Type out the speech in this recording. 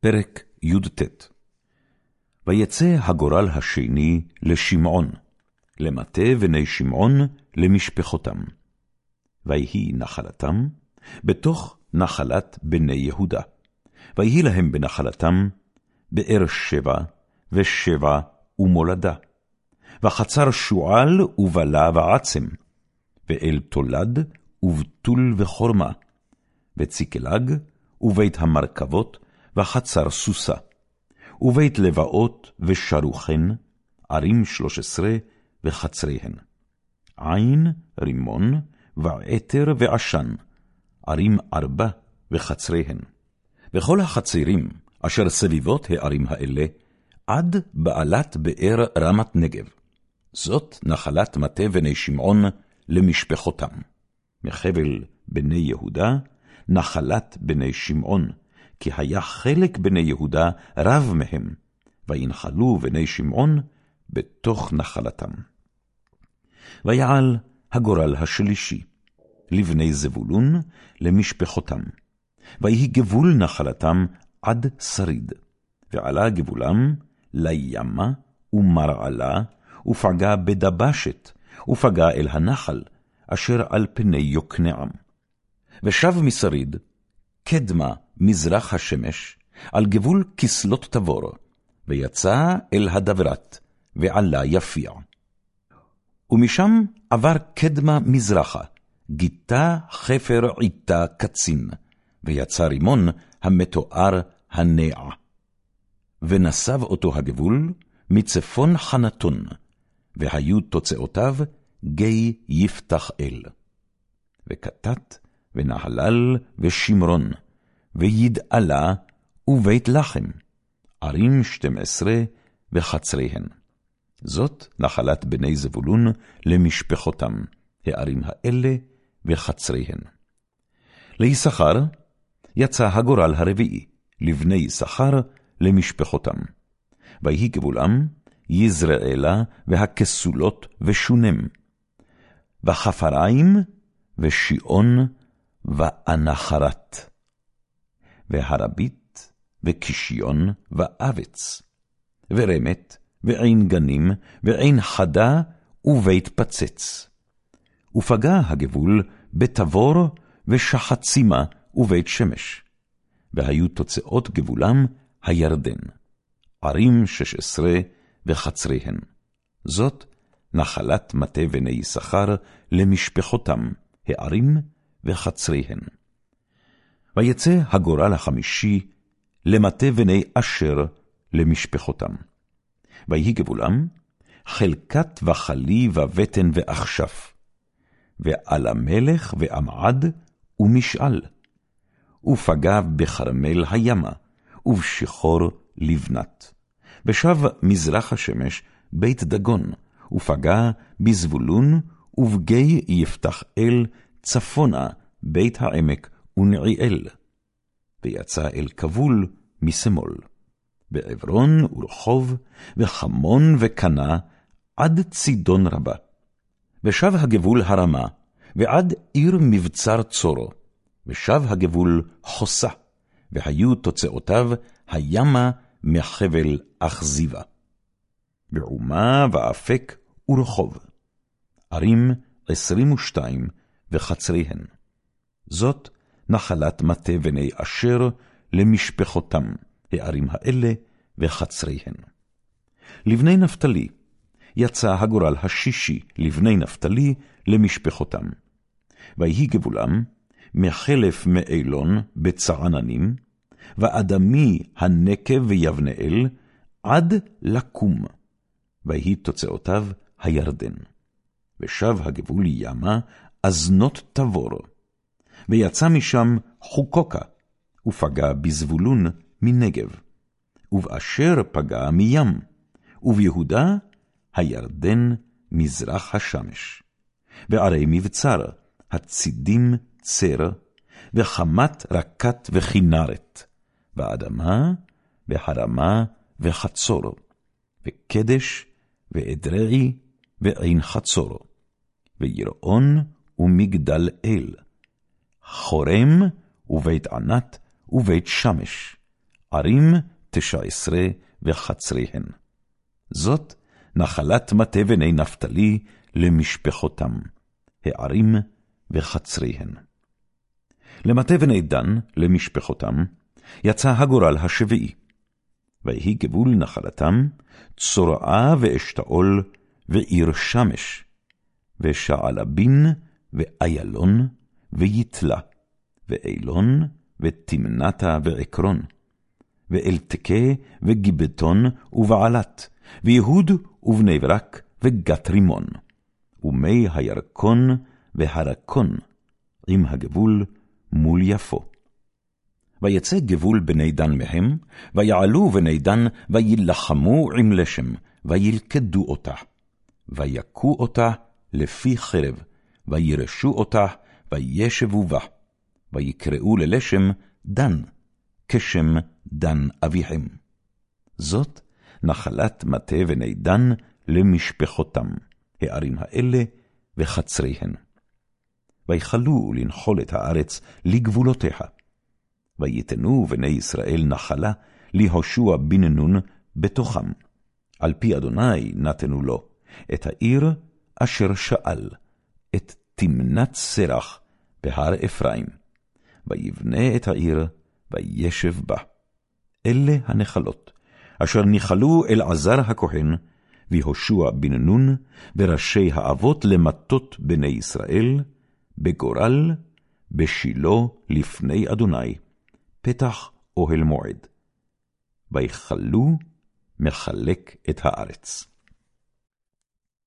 פרק י"ט ויצא הגורל השני לשמעון, למטה בני שמעון למשפחותם. ויהי נחלתם בתוך נחלת בני יהודה. ויהי להם בנחלתם באר שבע ושבע ומולדה. וחצר שועל ובלה ועצם, ואל תולד ובתול וחורמה, וציקלג ובית המרכבות, וחצר סוסה, ובית לבאות ושרוכן, ערים שלוש עשרה וחצריהן. עין, רימון, ועתר ועשן, ערים ארבע וחצריהן. וכל החצרים אשר סביבות הערים האלה, עד בעלת באר רמת נגב. זאת נחלת מטה בני שמעון למשפחותם. מחבל בני יהודה, נחלת בני שמעון, כי היה חלק בני יהודה רב מהם, וינחלו בני שמעון בתוך נחלתם. ויעל הגורל השלישי, לבני זבולון, למשפחותם. ויהי גבול נחלתם עד שריד, ועלה גבולם לימה ומרעלה, ופגע בדבשת, ופגע אל הנחל, אשר על פני יוקנעם. ושב משריד, קדמה מזרח השמש, על גבול כסלות תבור, ויצא אל הדברת, ועלה יפיע. ומשם עבר קדמה מזרחה, גיתה חפר עיתה קצין, ויצא רימון המתואר הנע. ונסב אותו הגבול מצפון חנתון, והיו תוצאותיו גיא יפתח אל. וכתת ונהלל ושמרון, וידעלה ובית לחם, ערים שתים עשרה וחצריהן. זאת נחלת בני זבולון למשפחותם, הערים האלה וחצריהן. ליששכר יצא הגורל הרביעי, לבני יששכר למשפחותם. ויהי גבולם יזרעאלה והכסולות ושונם, וחפריים ושיעון ואנחרת, והרבית וקישיון ואבץ, ורמת ועין גנים ועין חדה ובית פצץ. ופגע הגבול בתבור ושחצימה ובית שמש, והיו תוצאות גבולם הירדן, ערים שש עשרה וחצריהן. זאת נחלת מטה בני יששכר למשפחותם, הערים וחצריהן. ויצא הגורל החמישי למטה בני אשר למשפחותם. ויהי גבולם, חלקת וחלי ובטן ואכשף, ועל המלך ועמעד ומשאל, ופגע בכרמל הימה, ובשחור לבנת. ושב מזרח השמש בית דגון, ופגע בזבולון, ובגי יפתח אל צפונה בית העמק ונעיאל. ויצא אל כבול משמאל. בעברון ורחוב, וחמון וקנה, עד צידון רבה. ושב הגבול הרמה, ועד עיר מבצר צורו, ושב הגבול חוסה, והיו תוצאותיו הימה מחבל אכזיבה. בעומה ואפק ורחוב. ערים עשרים ושתיים וחצריהן. זאת נחלת מטה בני אשר למשפחותם, הערים האלה וחצריהן. לבני נפתלי, יצא הגורל השישי לבני נפתלי למשפחותם. ויהי גבולם מחלף מאילון בצעננים, ואדמי הנקב ויבנאל, עד לקום. ויהי תוצאותיו הירדן. ושב הגבול ימה, אזנות תבור. ויצא משם חוקוקה, ופגע בזבולון מנגב. ובאשר פגע מים, וביהודה הירדן מזרח השמש. בערי מבצר, הצידים צר, וחמת רקת וכנרת, באדמה, בהרמה וחצור, וקדש, ואדרעי, ועין חצור, ויראון ומגדל אל, חורם ובית ענת ובית שמש, ערים תשע עשרה וחצריהן. זאת נחלת מטה בני נפתלי למשפחותם, הערים וחצריהן. למטה בני דן, למשפחותם, יצא הגורל השביעי. ויהי גבול נחלתם, צורעה ואשתאול, ועיר שמש, ושעלבין, ואיילון, ויתלה, ואילון, ותמנתה ועקרון, ואלתקה, וגיבטון, ובעלת, ויהוד, ובני ברק, וגת רימון, ומי הירקון, והרקון, עם הגבול מול יפו. ויצא גבול בני דן מהם, ויעלו בני דן, וילחמו עם לשם, וילכדו אותה. ויכו אותה לפי חרב, וירשו אותה, וישבו בה. ויקראו ללשם דן, כשם דן אביהם. זאת נחלת מטה בני דן למשפחותם, הערים האלה וחצריהן. ויכלו לנחול את הארץ לגבולותיה. ויתנו בני ישראל נחלה להושע בן נון בתוכם. על פי אדוני נתנו לו את העיר אשר שאל, את תמנת סרח בהר אפרים. ויבנה את העיר, וישב בה. אלה הנחלות, אשר ניחלו אלעזר הכהן, והושע בן נון, וראשי האבות למטות בני ישראל, בגורל, בשילה לפני אדוני, פתח אוהל מועד. ויכלו מחלק את הארץ.